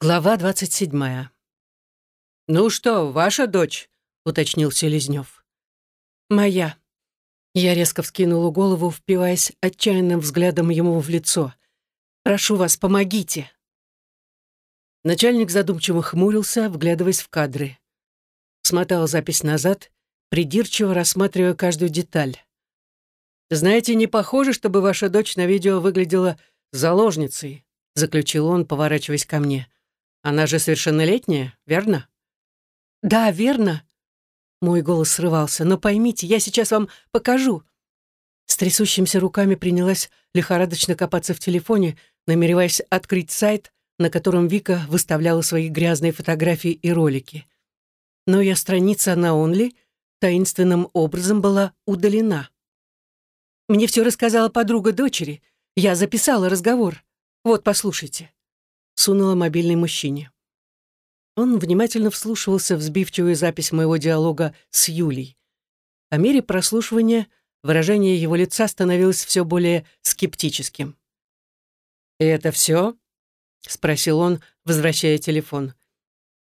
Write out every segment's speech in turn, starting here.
Глава двадцать седьмая. «Ну что, ваша дочь?» — уточнил Селезнев. «Моя». Я резко вскинула голову, впиваясь отчаянным взглядом ему в лицо. «Прошу вас, помогите!» Начальник задумчиво хмурился, вглядываясь в кадры. Смотал запись назад, придирчиво рассматривая каждую деталь. «Знаете, не похоже, чтобы ваша дочь на видео выглядела заложницей», заключил он, поворачиваясь ко мне. Она же совершеннолетняя, верно?» «Да, верно». Мой голос срывался. «Но поймите, я сейчас вам покажу». С трясущимися руками принялась лихорадочно копаться в телефоне, намереваясь открыть сайт, на котором Вика выставляла свои грязные фотографии и ролики. Но я страница на Онли таинственным образом была удалена. Мне все рассказала подруга дочери. Я записала разговор. Вот, послушайте сунула мобильный мужчине. Он внимательно вслушивался в сбивчивую запись моего диалога с Юлей. По мере прослушивания выражение его лица становилось все более скептическим. «И это все?» — спросил он, возвращая телефон.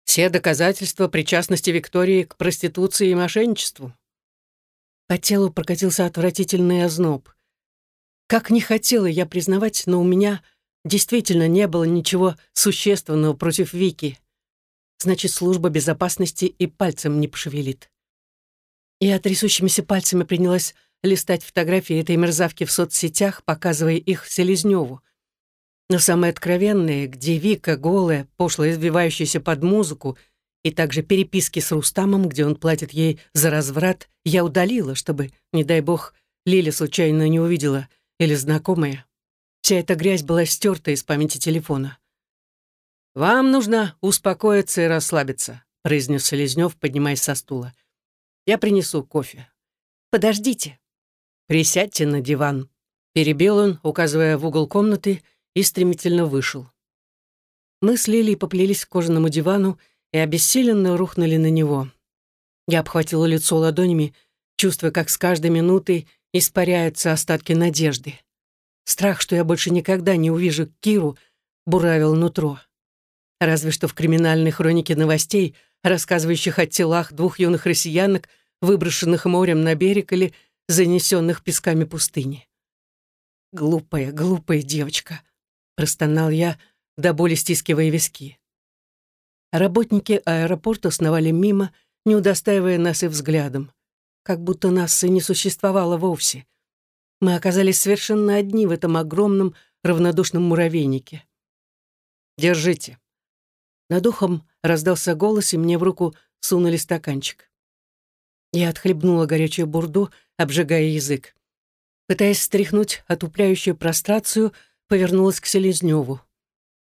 «Все доказательства причастности Виктории к проституции и мошенничеству?» По телу прокатился отвратительный озноб. Как не хотела я признавать, но у меня Действительно, не было ничего существенного против Вики. Значит, служба безопасности и пальцем не пошевелит. Я трясущимися пальцами принялась листать фотографии этой мерзавки в соцсетях, показывая их Селезневу. Но самые откровенные, где Вика голая, пошло избивающаяся под музыку, и также переписки с Рустамом, где он платит ей за разврат, я удалила, чтобы, не дай бог, Лиля случайно не увидела или знакомая. Вся эта грязь была стерта из памяти телефона. «Вам нужно успокоиться и расслабиться», — произнес Селезнев, поднимаясь со стула. «Я принесу кофе». «Подождите». «Присядьте на диван», — перебил он, указывая в угол комнаты, и стремительно вышел. Мы с Лилией поплелись к кожаному дивану и обессиленно рухнули на него. Я обхватила лицо ладонями, чувствуя, как с каждой минутой испаряются остатки надежды. Страх, что я больше никогда не увижу Киру, буравил нутро. Разве что в криминальной хронике новостей, рассказывающих о телах двух юных россиянок, выброшенных морем на берег или занесенных песками пустыни. «Глупая, глупая девочка», — простонал я, до боли стискивая виски. Работники аэропорта сновали мимо, не удостаивая нас и взглядом, как будто нас и не существовало вовсе. Мы оказались совершенно одни в этом огромном равнодушном муравейнике. «Держите». Над ухом раздался голос, и мне в руку сунули стаканчик. Я отхлебнула горячую бурду, обжигая язык. Пытаясь стряхнуть отупляющую прострацию, повернулась к Селезневу.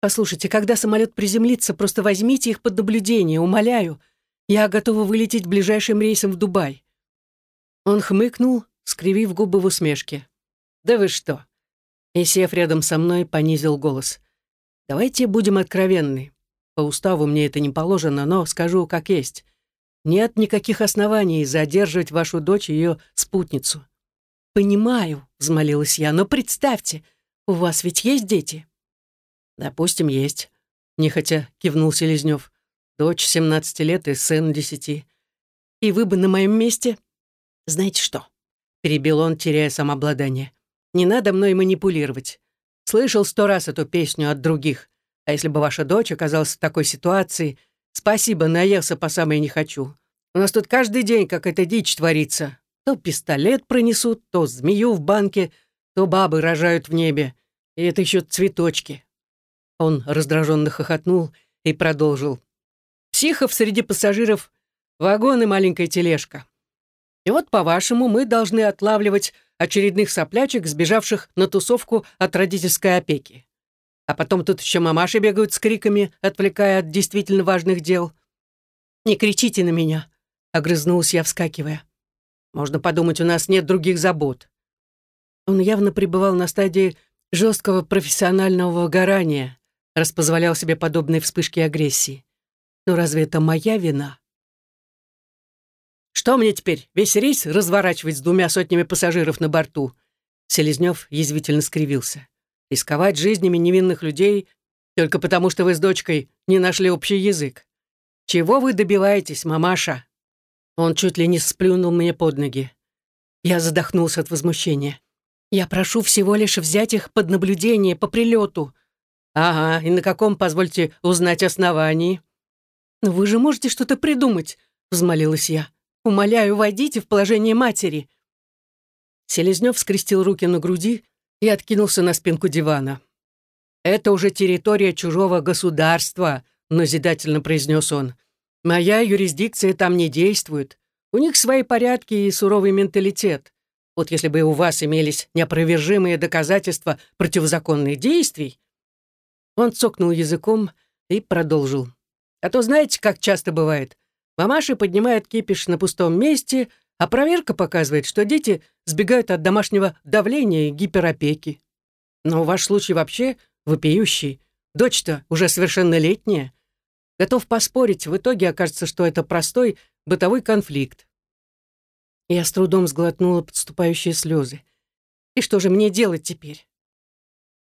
«Послушайте, когда самолет приземлится, просто возьмите их под наблюдение, умоляю. Я готова вылететь ближайшим рейсом в Дубай». Он хмыкнул, скривив губы в усмешке. «Да вы что?» И, сев рядом со мной, понизил голос. «Давайте будем откровенны. По уставу мне это не положено, но скажу как есть. Нет никаких оснований задерживать вашу дочь и ее спутницу». «Понимаю», — взмолилась я, — «но представьте, у вас ведь есть дети?» «Допустим, есть», — нехотя кивнул Селезнев. «Дочь 17 лет и сын 10. И вы бы на моем месте...» «Знаете что?» Перебил он, теряя самообладание. «Не надо мной манипулировать. Слышал сто раз эту песню от других. А если бы ваша дочь оказалась в такой ситуации, спасибо, наелся по самой не хочу. У нас тут каждый день какая-то дичь творится. То пистолет пронесут, то змею в банке, то бабы рожают в небе. И это еще цветочки». Он раздраженно хохотнул и продолжил. «Психов среди пассажиров — вагон и маленькая тележка. И вот, по-вашему, мы должны отлавливать очередных соплячек, сбежавших на тусовку от родительской опеки. А потом тут еще мамаши бегают с криками, отвлекая от действительно важных дел. «Не кричите на меня», — огрызнулась я, вскакивая. «Можно подумать, у нас нет других забот». Он явно пребывал на стадии жесткого профессионального выгорания, раз позволял себе подобные вспышки агрессии. Но разве это моя вина? Что мне теперь, весь рейс разворачивать с двумя сотнями пассажиров на борту?» Селезнев язвительно скривился. «Рисковать жизнями невинных людей Только потому, что вы с дочкой не нашли общий язык. Чего вы добиваетесь, мамаша?» Он чуть ли не сплюнул мне под ноги. Я задохнулся от возмущения. «Я прошу всего лишь взять их под наблюдение по прилету». «Ага, и на каком, позвольте узнать, основании?» «Но вы же можете что-то придумать», — взмолилась я. «Умоляю, войдите в положение матери». Селезнев скрестил руки на груди и откинулся на спинку дивана. «Это уже территория чужого государства», — назидательно произнес он. «Моя юрисдикция там не действует. У них свои порядки и суровый менталитет. Вот если бы у вас имелись неопровержимые доказательства противозаконных действий...» Он цокнул языком и продолжил. «А то знаете, как часто бывает? Мамаши поднимают кипиш на пустом месте, а проверка показывает, что дети сбегают от домашнего давления и гиперопеки. Но ваш случай вообще вопиющий. Дочь-то уже совершеннолетняя. Готов поспорить, в итоге окажется, что это простой бытовой конфликт. Я с трудом сглотнула подступающие слезы. И что же мне делать теперь?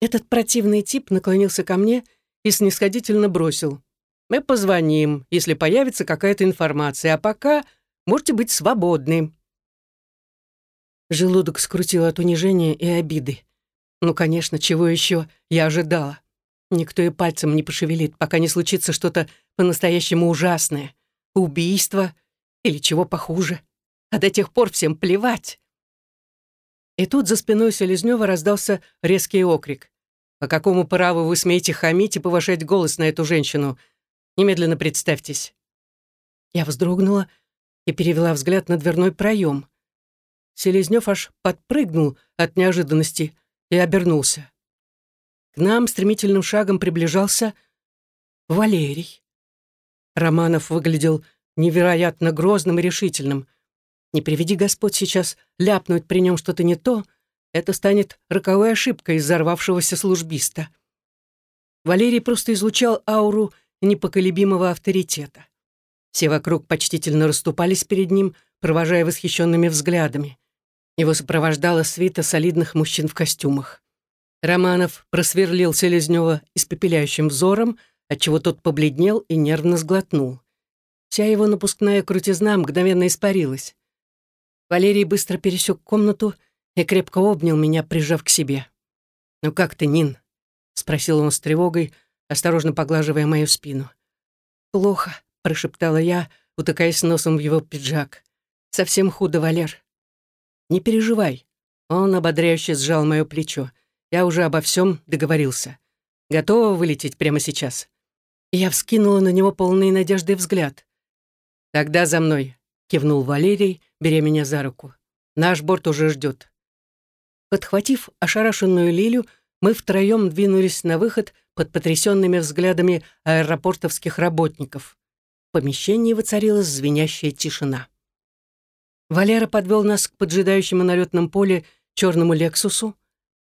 Этот противный тип наклонился ко мне и снисходительно бросил. «Мы позвоним, если появится какая-то информация, а пока можете быть свободны». Желудок скрутил от унижения и обиды. Ну, конечно, чего еще я ожидала? Никто и пальцем не пошевелит, пока не случится что-то по-настоящему ужасное. Убийство или чего похуже. А до тех пор всем плевать. И тут за спиной Селезнева раздался резкий окрик. «По какому праву вы смеете хамить и повышать голос на эту женщину? Немедленно представьтесь». Я вздрогнула и перевела взгляд на дверной проем. Селезнев аж подпрыгнул от неожиданности и обернулся. К нам стремительным шагом приближался Валерий. Романов выглядел невероятно грозным и решительным. Не приведи Господь сейчас ляпнуть при нем что-то не то, это станет роковой ошибкой взорвавшегося службиста. Валерий просто излучал ауру непоколебимого авторитета. Все вокруг почтительно расступались перед ним, провожая восхищенными взглядами. Его сопровождала свита солидных мужчин в костюмах. Романов просверлил Селезнева испепеляющим взором, отчего тот побледнел и нервно сглотнул. Вся его напускная крутизна мгновенно испарилась. Валерий быстро пересек комнату и крепко обнял меня, прижав к себе. «Ну как ты, Нин?» — спросил он с тревогой, осторожно поглаживая мою спину. «Плохо», — прошептала я, утыкаясь носом в его пиджак. «Совсем худо, Валер. «Не переживай». Он ободряюще сжал мое плечо. «Я уже обо всем договорился. Готова вылететь прямо сейчас?» Я вскинула на него полный надежды взгляд. «Тогда за мной», — кивнул Валерий, беря меня за руку. «Наш борт уже ждет». Подхватив ошарашенную Лилю, мы втроем двинулись на выход под потрясенными взглядами аэропортовских работников. В помещении воцарилась звенящая тишина. Валера подвел нас к поджидающему на летном поле черному «Лексусу».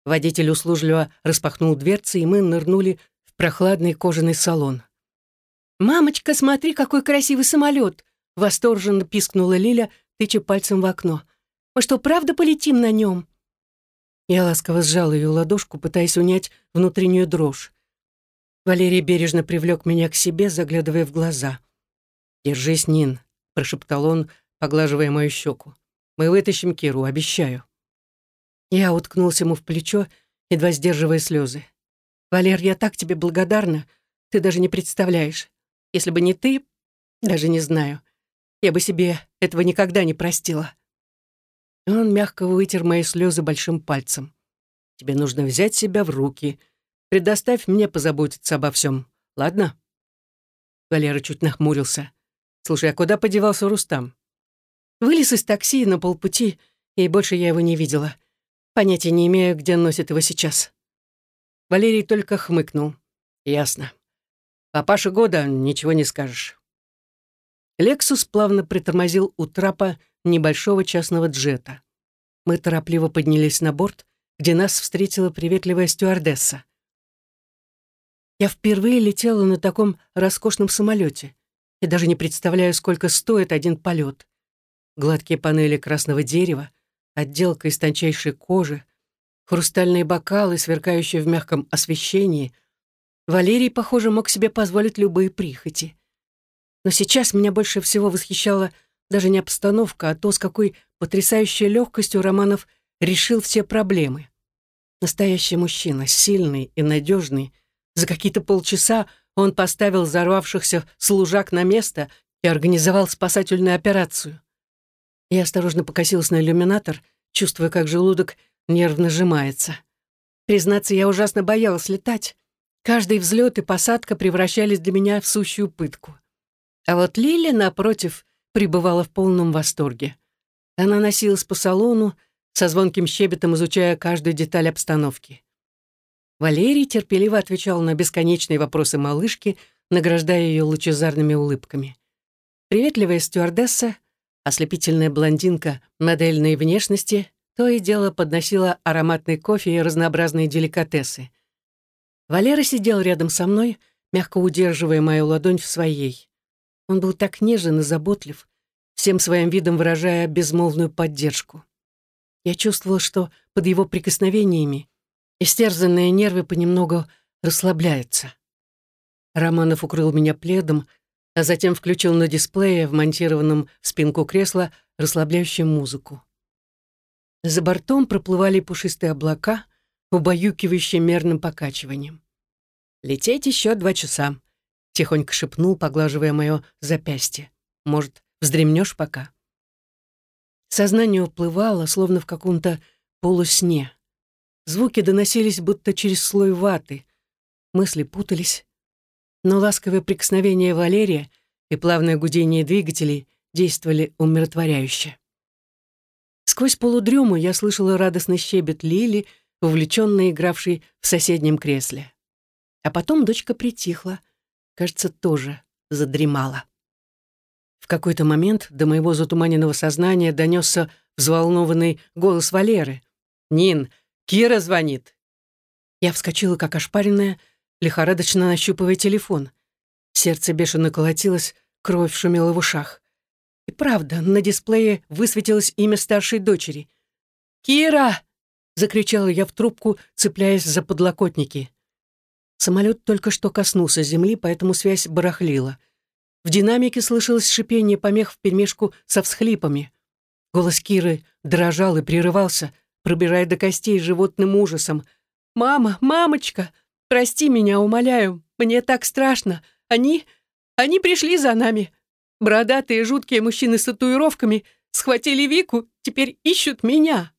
Водитель услужливо распахнул дверцы, и мы нырнули в прохладный кожаный салон. «Мамочка, смотри, какой красивый самолет!» — восторженно пискнула Лиля, тыча пальцем в окно. «Мы что, правда полетим на нем?» Я ласково сжал ее ладошку, пытаясь унять внутреннюю дрожь. Валерий бережно привлек меня к себе, заглядывая в глаза. «Держись, Нин», — прошептал он, поглаживая мою щеку. «Мы вытащим Киру, обещаю». Я уткнулся ему в плечо, едва сдерживая слезы. «Валер, я так тебе благодарна, ты даже не представляешь. Если бы не ты, даже не знаю, я бы себе этого никогда не простила». Он мягко вытер мои слезы большим пальцем. «Тебе нужно взять себя в руки. Предоставь мне позаботиться обо всем, ладно?» Валера чуть нахмурился. «Слушай, а куда подевался Рустам?» Вылез из такси на полпути, и больше я его не видела. Понятия не имею, где носит его сейчас. Валерий только хмыкнул. Ясно. Папаша года ничего не скажешь. Лексус плавно притормозил у трапа небольшого частного джета. Мы торопливо поднялись на борт, где нас встретила приветливая стюардесса. Я впервые летела на таком роскошном самолете и даже не представляю, сколько стоит один полет гладкие панели красного дерева, отделка из тончайшей кожи, хрустальные бокалы, сверкающие в мягком освещении. Валерий, похоже, мог себе позволить любые прихоти. Но сейчас меня больше всего восхищала даже не обстановка, а то, с какой потрясающей легкостью Романов решил все проблемы. Настоящий мужчина, сильный и надежный. За какие-то полчаса он поставил взорвавшихся служак на место и организовал спасательную операцию. Я осторожно покосилась на иллюминатор, чувствуя, как желудок нервно сжимается. Признаться, я ужасно боялась летать. Каждый взлет и посадка превращались для меня в сущую пытку. А вот Лиля, напротив, пребывала в полном восторге. Она носилась по салону, со звонким щебетом изучая каждую деталь обстановки. Валерий терпеливо отвечал на бесконечные вопросы малышки, награждая ее лучезарными улыбками. Приветливая стюардесса, ослепительная блондинка модельной внешности, то и дело подносила ароматный кофе и разнообразные деликатесы. Валера сидел рядом со мной, мягко удерживая мою ладонь в своей. Он был так нежен и заботлив, всем своим видом выражая безмолвную поддержку. Я чувствовала, что под его прикосновениями истерзанные нервы понемногу расслабляются. Романов укрыл меня пледом, а затем включил на дисплее, вмонтированном в спинку кресла, расслабляющую музыку. За бортом проплывали пушистые облака, убаюкивающие мерным покачиванием. «Лететь еще два часа», — тихонько шепнул, поглаживая мое запястье. «Может, вздремнешь пока?» Сознание уплывало, словно в каком-то полусне. Звуки доносились будто через слой ваты. Мысли путались. Но ласковое прикосновение Валерия и плавное гудение двигателей действовали умиротворяюще. Сквозь полудрему я слышала радостный щебет Лили, увлеченно игравшей в соседнем кресле. А потом дочка притихла, кажется, тоже задремала. В какой-то момент до моего затуманенного сознания донесся взволнованный голос Валеры. «Нин, Кира звонит!» Я вскочила, как ошпаренная, лихорадочно нащупывая телефон. Сердце бешено колотилось, кровь шумела в ушах. И правда, на дисплее высветилось имя старшей дочери. «Кира!» — закричала я в трубку, цепляясь за подлокотники. Самолет только что коснулся земли, поэтому связь барахлила — в динамике слышалось шипение помех вперемешку со всхлипами. Голос Киры дрожал и прерывался, пробирая до костей животным ужасом. «Мама, мамочка, прости меня, умоляю, мне так страшно. Они... они пришли за нами. Бородатые жуткие мужчины с татуировками схватили Вику, теперь ищут меня».